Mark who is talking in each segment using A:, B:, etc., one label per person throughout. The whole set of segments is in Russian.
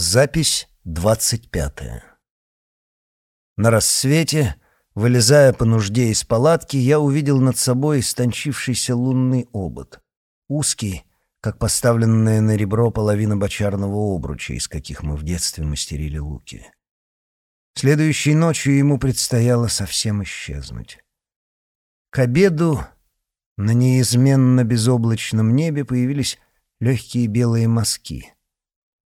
A: Запись двадцать пятая. На рассвете, вылезая по нужде из палатки, я увидел над собой истончившийся лунный обод. Узкий, как поставленная на ребро половина бочарного обруча, из каких мы в детстве мастерили луки. Следующей ночью ему предстояло совсем исчезнуть. К обеду на неизменно безоблачном небе появились легкие белые мазки —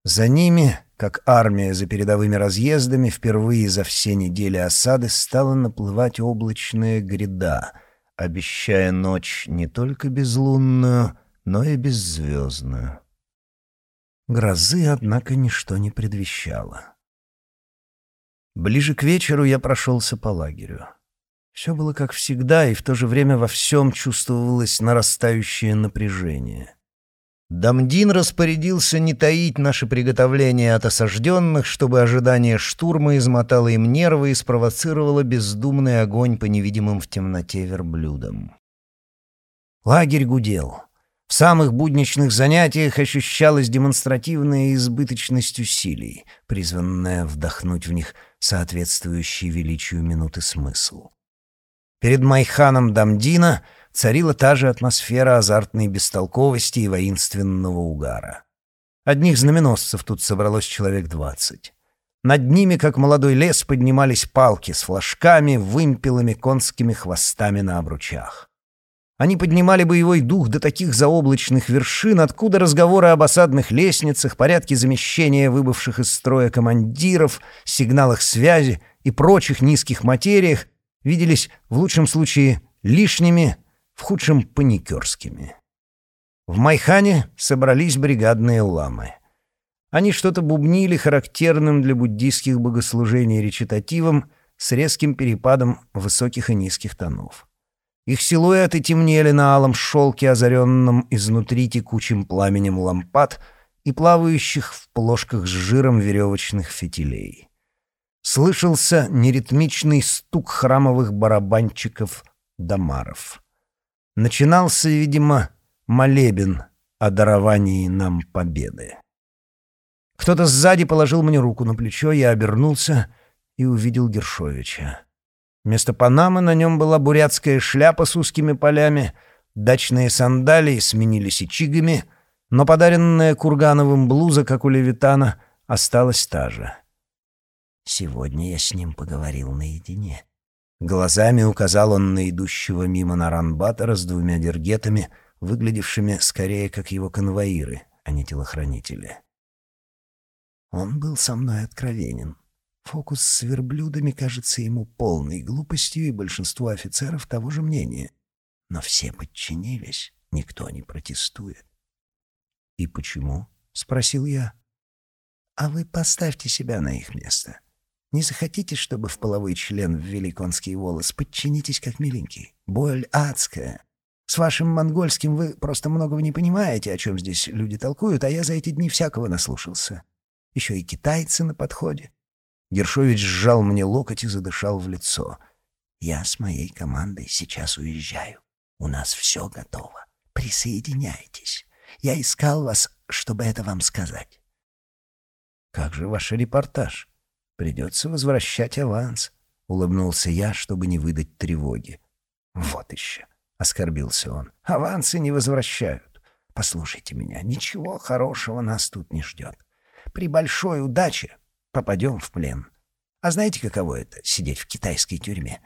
A: за ними, как армия за передовыми разъездами, впервые за все недели осады стала наплывать облачная гряда, обещая ночь не только безлунную, но и беззвездную. Грозы, однако, ничто не предвещало. Ближе к вечеру я прошелся по лагерю. Все было как всегда, и в то же время во всем чувствовалось нарастающее напряжение. Дамдин распорядился не таить наши приготовления от осажденных, чтобы ожидание штурма измотало им нервы и спровоцировало бездумный огонь по невидимым в темноте верблюдам. Лагерь гудел. В самых будничных занятиях ощущалась демонстративная избыточность усилий, призванная вдохнуть в них соответствующий величию минуты смысл. Перед Майханом Дамдина — царила та же атмосфера азартной бестолковости и воинственного угара. Одних знаменосцев тут собралось человек двадцать. Над ними, как молодой лес, поднимались палки с флажками, вымпелами, конскими хвостами на обручах. Они поднимали боевой дух до таких заоблачных вершин, откуда разговоры об осадных лестницах, порядке замещения выбывших из строя командиров, сигналах связи и прочих низких материях виделись в лучшем случае лишними, в худшем — паникерскими. В Майхане собрались бригадные уламы. Они что-то бубнили характерным для буддийских богослужений речитативом с резким перепадом высоких и низких тонов. Их силуэты темнели на алом шелке, озаренном изнутри текучим пламенем лампад и плавающих в плошках с жиром веревочных фитилей. Слышался неритмичный стук храмовых барабанчиков дамаров. Начинался, видимо, молебен о даровании нам победы. Кто-то сзади положил мне руку на плечо, я обернулся и увидел Гершовича. Вместо панамы на нем была бурятская шляпа с узкими полями, дачные сандалии сменились ичигами, но подаренная Кургановым блуза, как у Левитана, осталась та же. Сегодня я с ним поговорил наедине. Глазами указал он на идущего мимо Наранбатора с двумя дергетами, выглядевшими скорее как его конвоиры, а не телохранители. Он был со мной откровенен. Фокус с верблюдами кажется ему полной глупостью, и большинство офицеров того же мнения. Но все подчинились, никто не протестует. «И почему?» — спросил я. «А вы поставьте себя на их место. Не захотите, чтобы в половой член ввели конский волос? Подчинитесь как миленький. Боль адская. С вашим монгольским вы просто многого не понимаете, о чем здесь люди толкуют, а я за эти дни всякого наслушался. Еще и китайцы на подходе. Гершович сжал мне локоть и задышал в лицо. «Я с моей командой сейчас уезжаю. У нас все готово. Присоединяйтесь. Я искал вас, чтобы это вам сказать». «Как же ваш репортаж?» Придется возвращать аванс, — улыбнулся я, чтобы не выдать тревоги. Вот еще, — оскорбился он, — авансы не возвращают. Послушайте меня, ничего хорошего нас тут не ждет. При большой удаче попадем в плен. А знаете, каково это — сидеть в китайской тюрьме?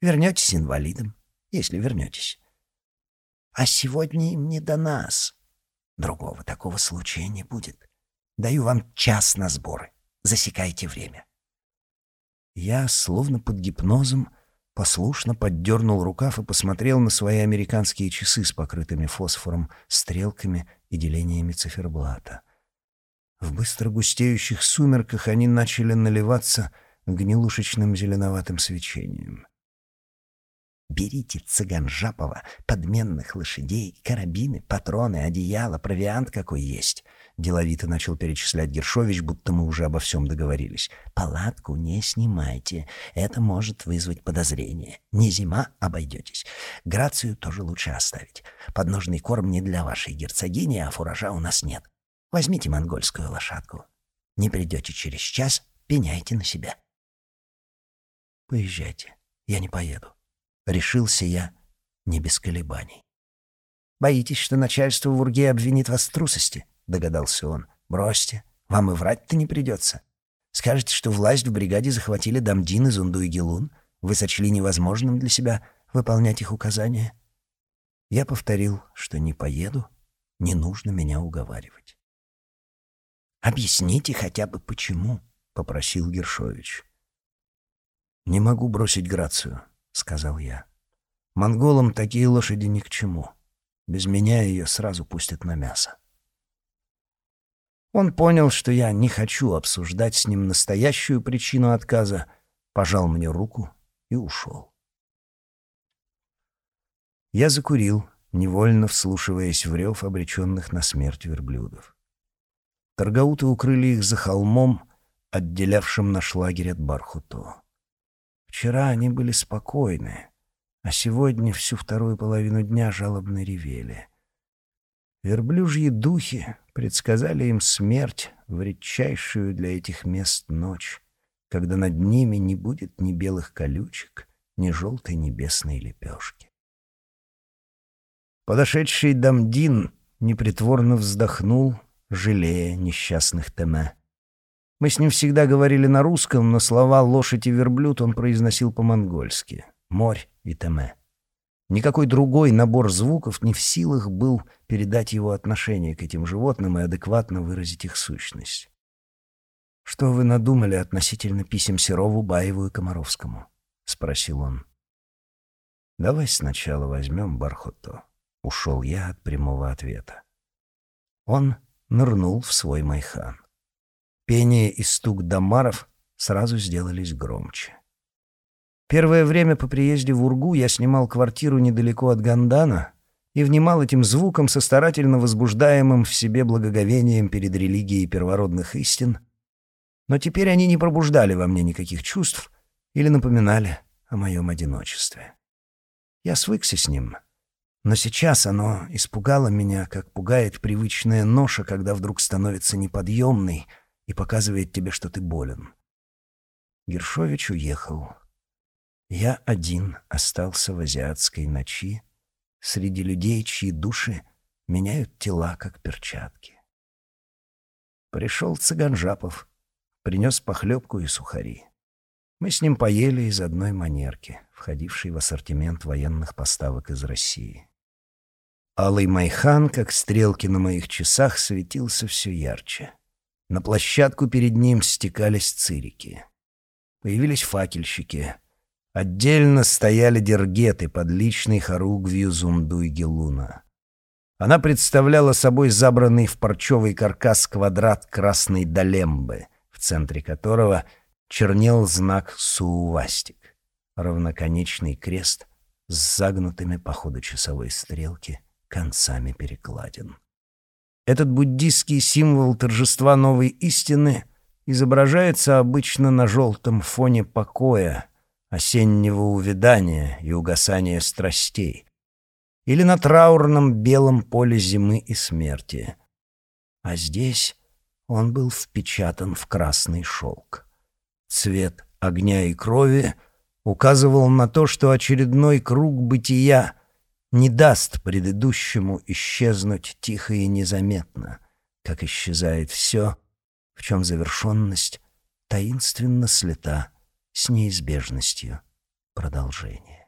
A: Вернетесь инвалидом, если вернетесь. А сегодня им не до нас. Другого такого случая не будет. Даю вам час на сборы. Засекайте время. Я, словно под гипнозом, послушно поддернул рукав и посмотрел на свои американские часы с покрытыми фосфором, стрелками и делениями циферблата. В быстро густеющих сумерках они начали наливаться гнилушечным зеленоватым свечением. Берите цыган Жапова, подменных лошадей, карабины, патроны, одеяло, провиант какой есть. Деловито начал перечислять Гершович, будто мы уже обо всем договорились. Палатку не снимайте. Это может вызвать подозрение. Не зима, обойдетесь. Грацию тоже лучше оставить. Подножный корм не для вашей герцогини, а фуража у нас нет. Возьмите монгольскую лошадку. Не придете через час, пеняйте на себя. Поезжайте, я не поеду. Решился я не без колебаний. Боитесь, что начальство в Урге обвинит вас в трусости? Догадался он. Бросьте, вам и врать-то не придется. Скажете, что власть в бригаде захватили Дамдин и Зунду и Гелун. Вы сочли невозможным для себя выполнять их указания. Я повторил, что не поеду, не нужно меня уговаривать. «Объясните хотя бы, почему», — попросил Гершович. «Не могу бросить Грацию», — сказал я. «Монголам такие лошади ни к чему. Без меня ее сразу пустят на мясо». Он понял, что я не хочу обсуждать с ним настоящую причину отказа, пожал мне руку и ушел. Я закурил, невольно вслушиваясь в рев обреченных на смерть верблюдов. Торгауты укрыли их за холмом, отделявшим наш лагерь от Бархуто. Вчера они были спокойны, а сегодня всю вторую половину дня жалобно ревели. Верблюжьи духи предсказали им смерть в редчайшую для этих мест ночь, когда над ними не будет ни белых колючек, ни желтой небесной лепешки. Подошедший Дамдин непритворно вздохнул, жалея несчастных Теме. Мы с ним всегда говорили на русском, но слова «лошадь» и «верблюд» он произносил по-монгольски. «Морь» и «теме». Никакой другой набор звуков не в силах был передать его отношение к этим животным и адекватно выразить их сущность. «Что вы надумали относительно писем Серову, Баеву и Комаровскому?» — спросил он. «Давай сначала возьмем Бархото». Ушел я от прямого ответа. Он нырнул в свой майхан. Пение и стук домаров сразу сделались громче. Первое время по приезде в Ургу я снимал квартиру недалеко от Гандана и внимал этим звуком со старательно возбуждаемым в себе благоговением перед религией первородных истин, но теперь они не пробуждали во мне никаких чувств или напоминали о моем одиночестве. Я свыкся с ним — но сейчас оно испугало меня, как пугает привычная ноша, когда вдруг становится неподъемной и показывает тебе, что ты болен. Гершович уехал. Я один остался в азиатской ночи среди людей, чьи души меняют тела, как перчатки. Пришел Цыганжапов, принес похлебку и сухари. Мы с ним поели из одной манерки, входившей в ассортимент военных поставок из России. Алый майхан, как стрелки на моих часах, светился все ярче. На площадку перед ним стекались цирики. Появились факельщики. Отдельно стояли дергеты под личной хоругвью Зумду и Гелуна. Она представляла собой забранный в парчевый каркас квадрат красной долембы, в центре которого чернел знак Суувастик, равноконечный крест с загнутыми по ходу часовой стрелки — концами перекладин. Этот буддийский символ торжества новой истины изображается обычно на желтом фоне покоя, осеннего увядания и угасания страстей, или на траурном белом поле зимы и смерти. А здесь он был впечатан в красный шелк. Цвет огня и крови указывал на то, что очередной круг бытия не даст предыдущему исчезнуть тихо и незаметно, как исчезает все, в чем завершенность таинственно слета с неизбежностью продолжения.